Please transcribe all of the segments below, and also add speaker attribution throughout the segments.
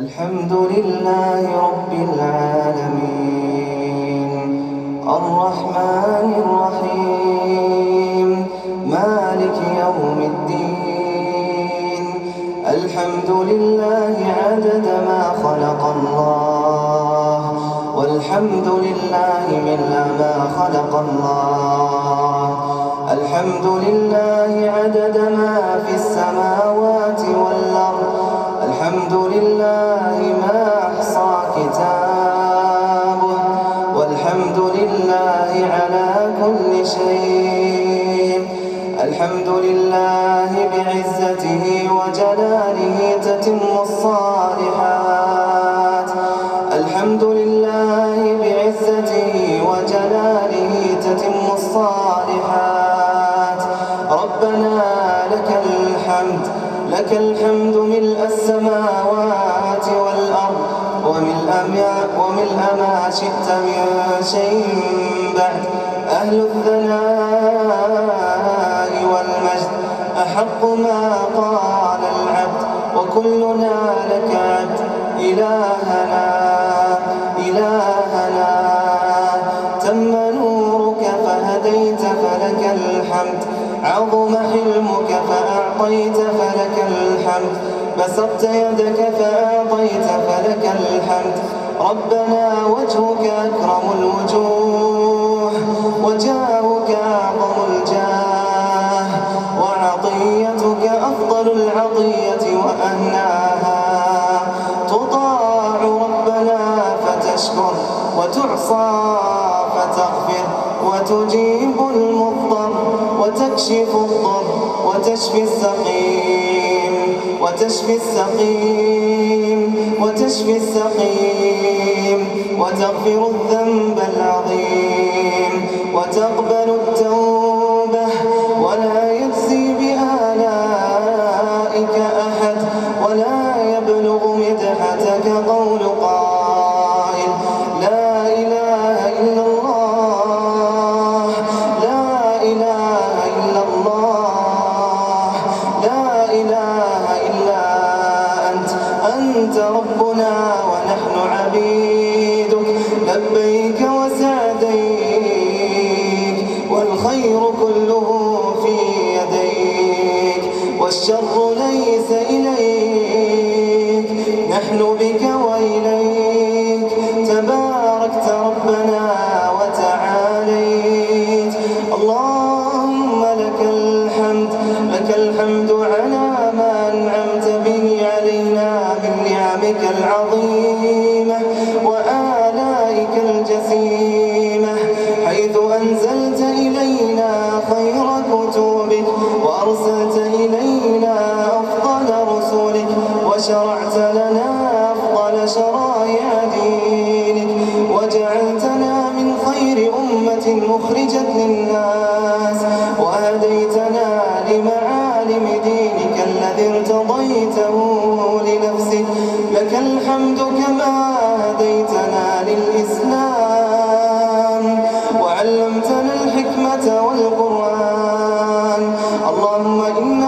Speaker 1: الحمد لله رب العالمين. الرحمن الرحيم. مالك يوم الدين. الحمد لله عدد ما خلق الله. والحمد لله من ما خلق الله. الحمد لله عدد ما في السماوات والأرض. الحمد لله شيء الحمد لله بعزته وجلاله تتم الصالحات. الحمد لله بعزته وجلاله تتم الصالحات. ربنا لك الحمد لك الحمد ملء السماوات والأرض وملء ما, وملء ما شئت من شيء بعد. أهل الثناء ما قال العبد وكلنا لك عبد إلهنا إلهنا. تم نورك فهديت فلك الحمد عظم حلمك فأعطيت فلك الحمد بسطت يدك فأعطيت فلك الحمد. ربنا وجهك أكرم الوجوه وجاهك العطية وأهناها تطاع ربنا فتشكر وتعصى فتغفر وتجيب المضطر وتكشف الضر وتشفي السقيم وتشفي السقيم وتشفي السقيم وتغفر الذنب نحن بك اللهم إنا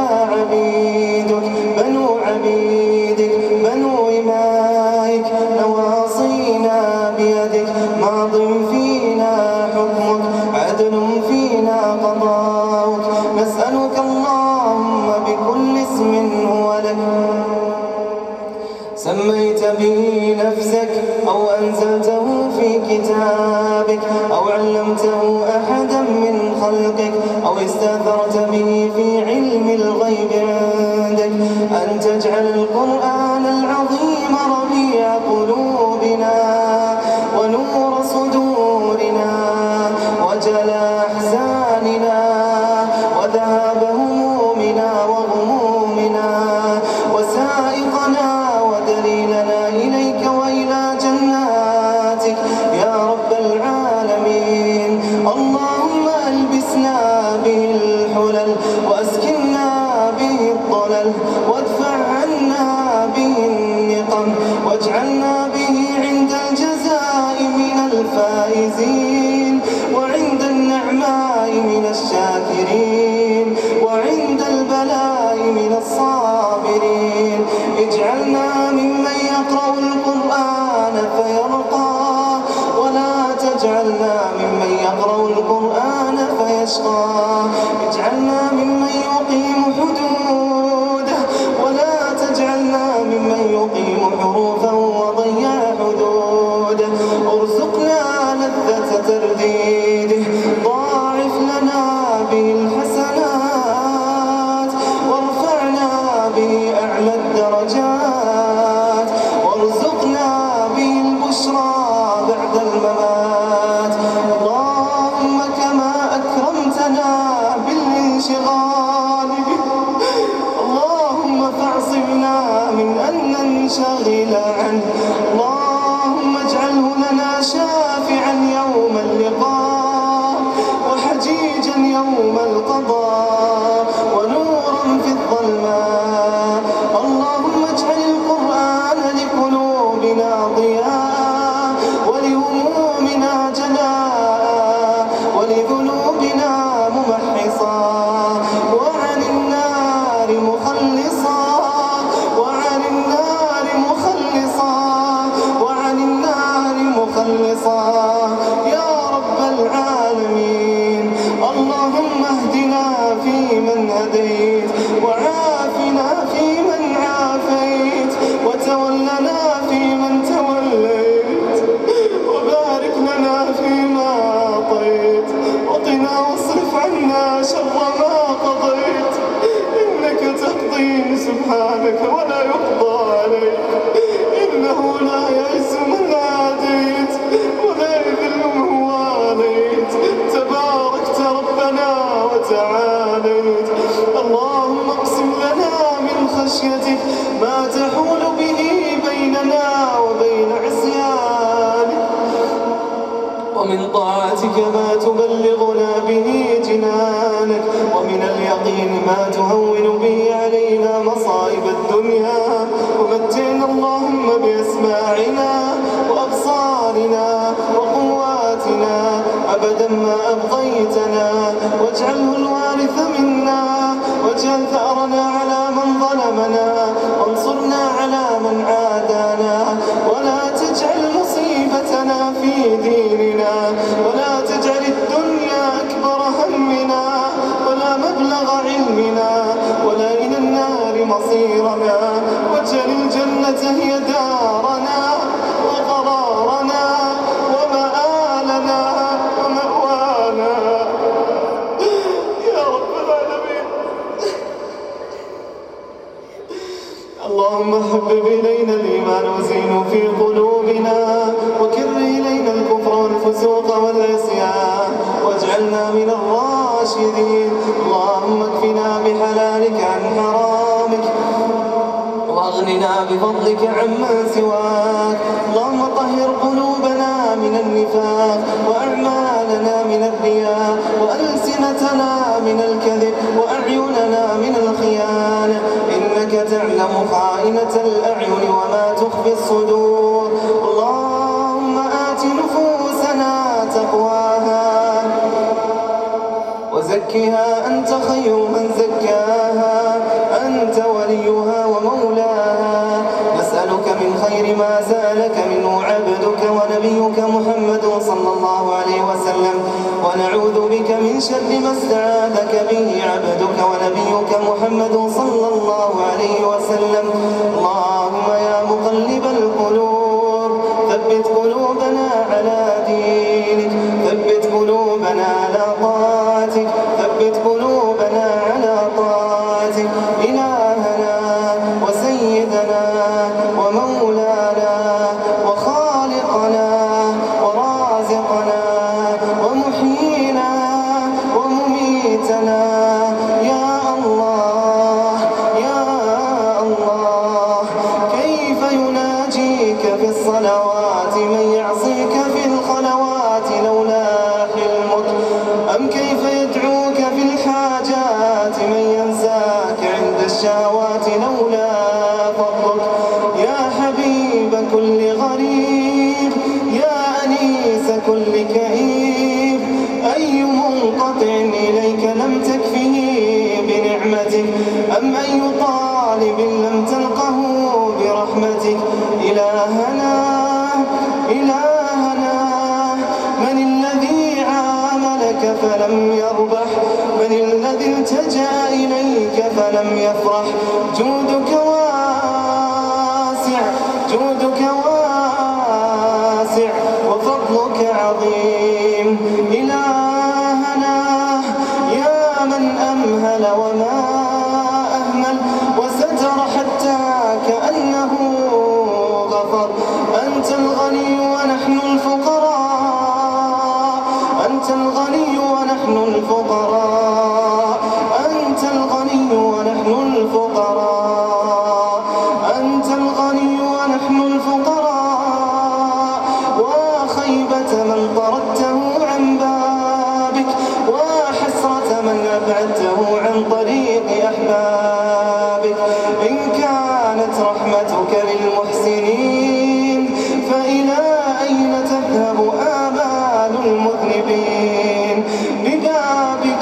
Speaker 1: من الكذب وأعيننا من الخيانة. إنك تعلم خائنة الأعين. ومولى فلم يفرح. جودك واسع جودك واسع وفضلك عظيم. إلهي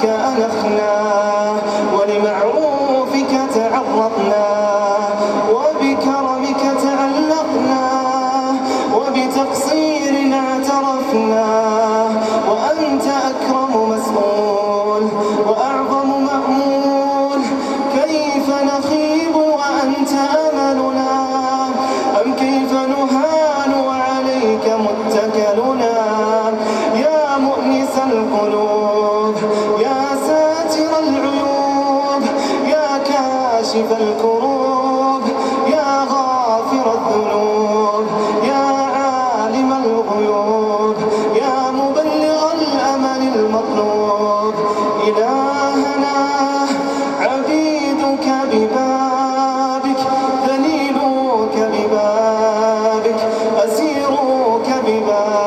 Speaker 1: كان Bye.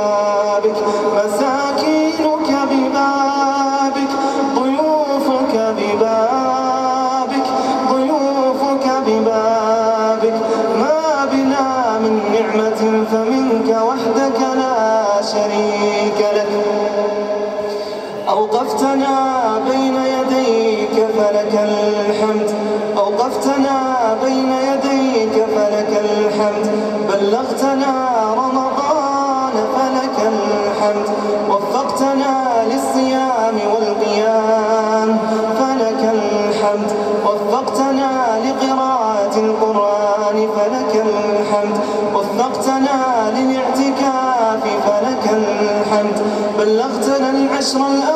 Speaker 1: بلغتنا العشر الأواخر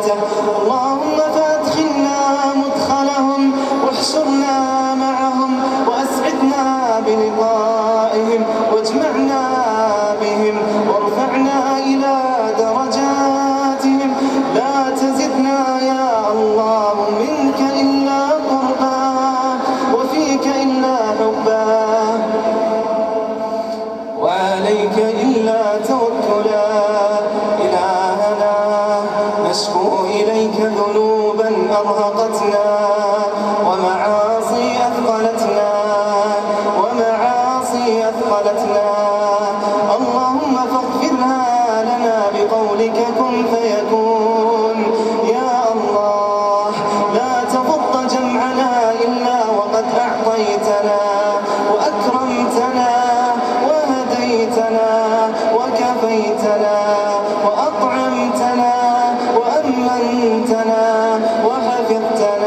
Speaker 1: Катя. وكفيتنا وأطعمتنا وأمنتنا وحفظتنا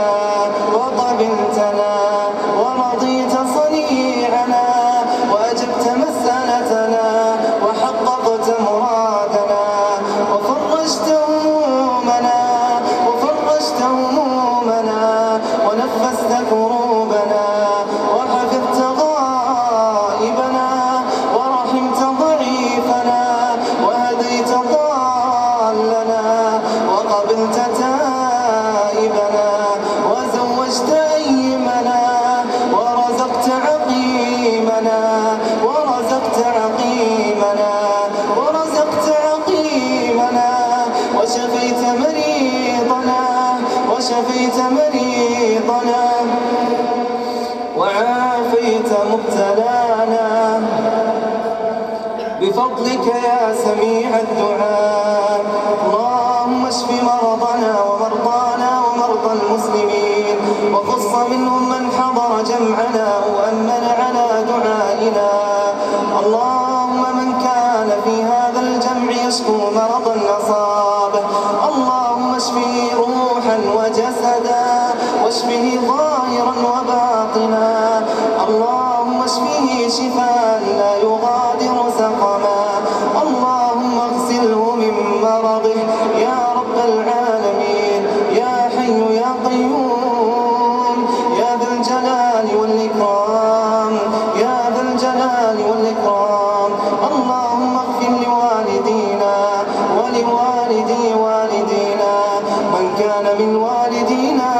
Speaker 1: مبتلانا. بفضلك يا سميع الدعاء. اللهم اشف مرضانا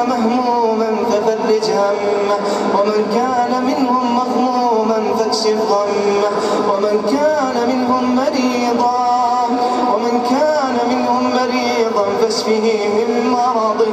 Speaker 1: مهموما ففرج همه ومن كان منهم مغموما فاكشف ضمه ومن كان منهم مريضا ومن كان منهم مريضا فاشفه من مرضه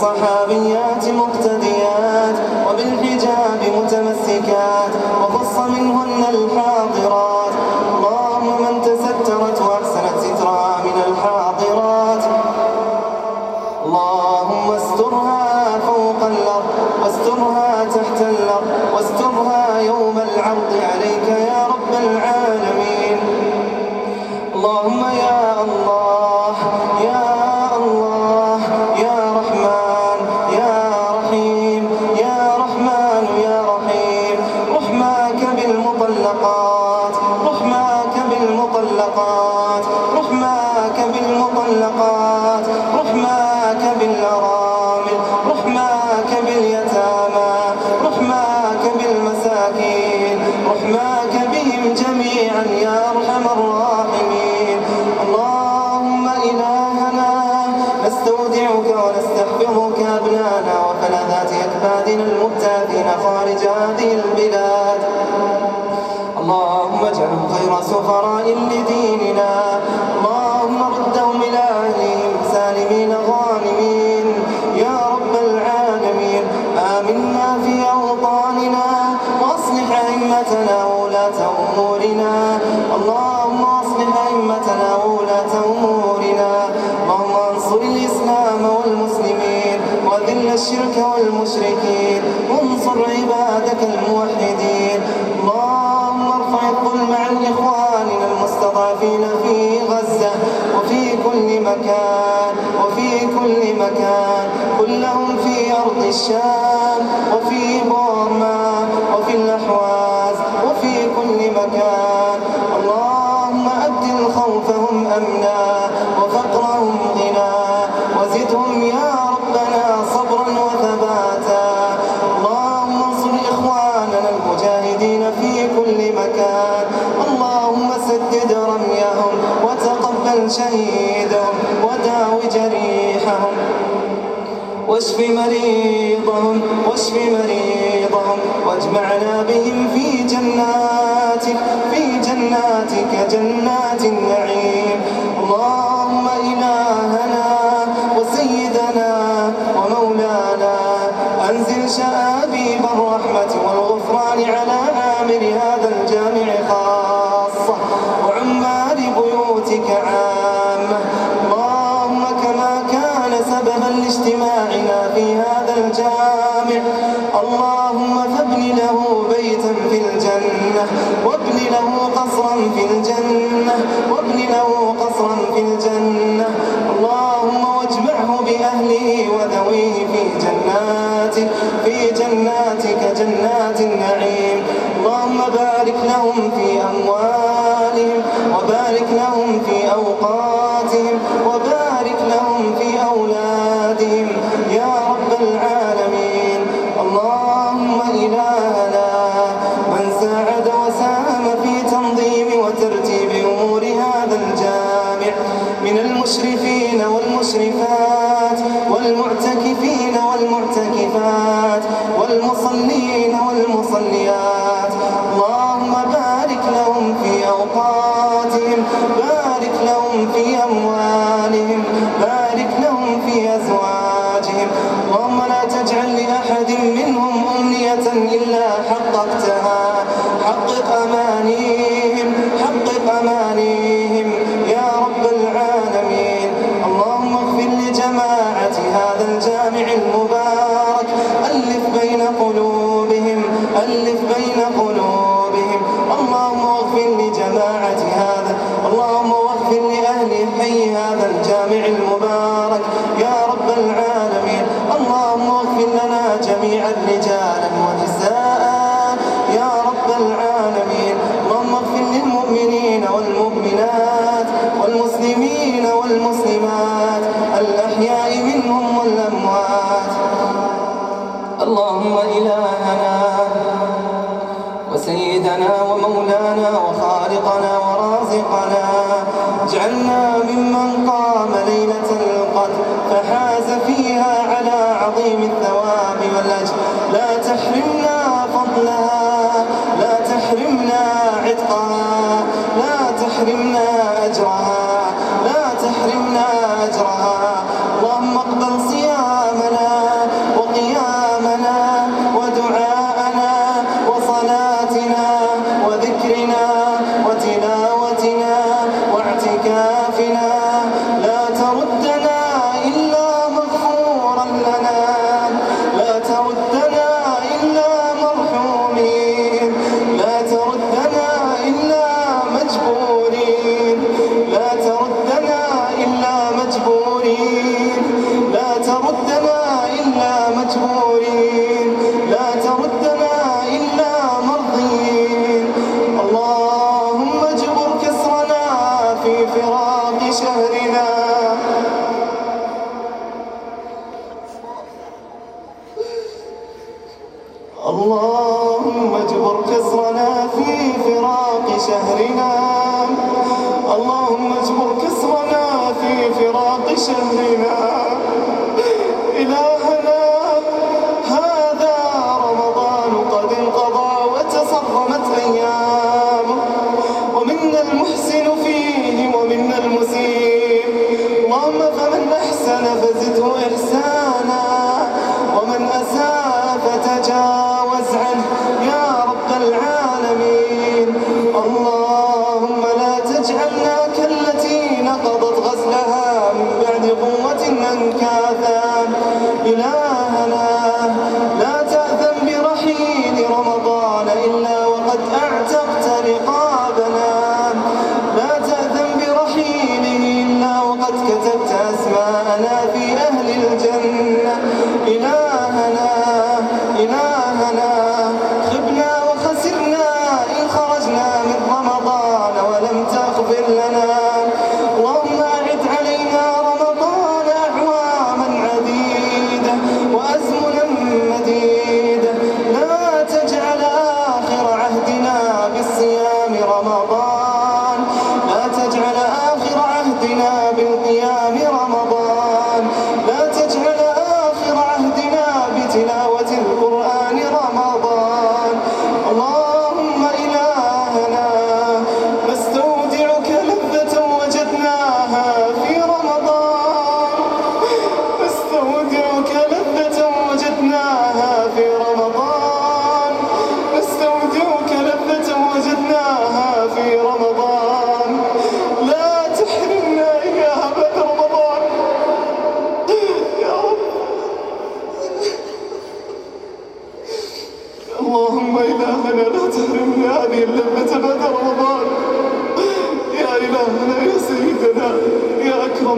Speaker 1: فها المبارك. يا رب العالمين. اللهم اغفر لنا جميع الرجال. أولئك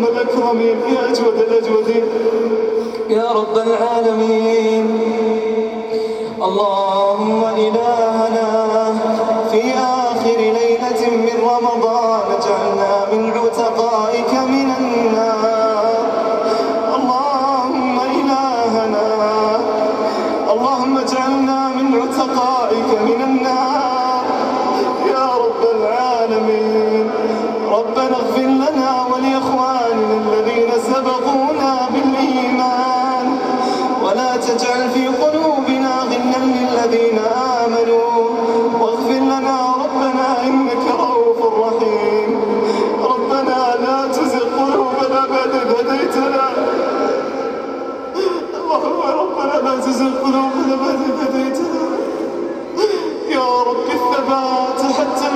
Speaker 1: اللهم الأكرمين يا أجود الأجودين يا رب العالمين. اللهم إله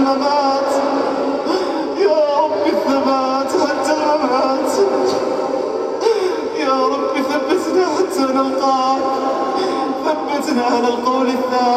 Speaker 1: الممات يا ربي الثبات حتى الممات يا رب ثبتنا حتى نلقاك ثبتنا على القول الثابت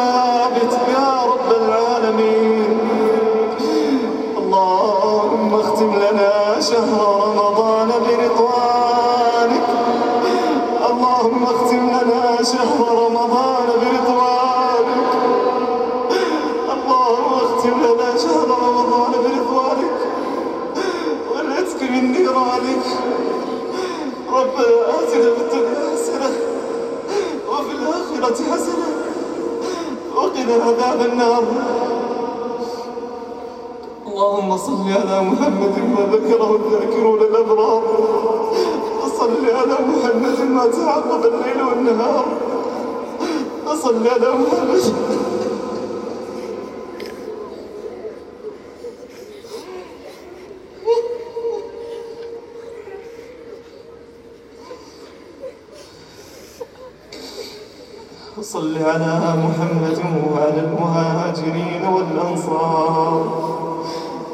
Speaker 1: أصل صل على محمد وعلى المهاجرين والأنصار.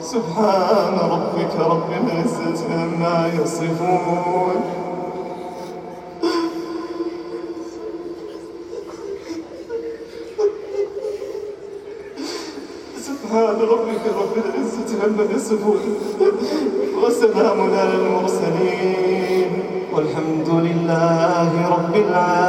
Speaker 1: سبحان ربك رب العزة عما يصفون. لما يصفون وسلام على المرسلين. والحمد لله رب العالمين.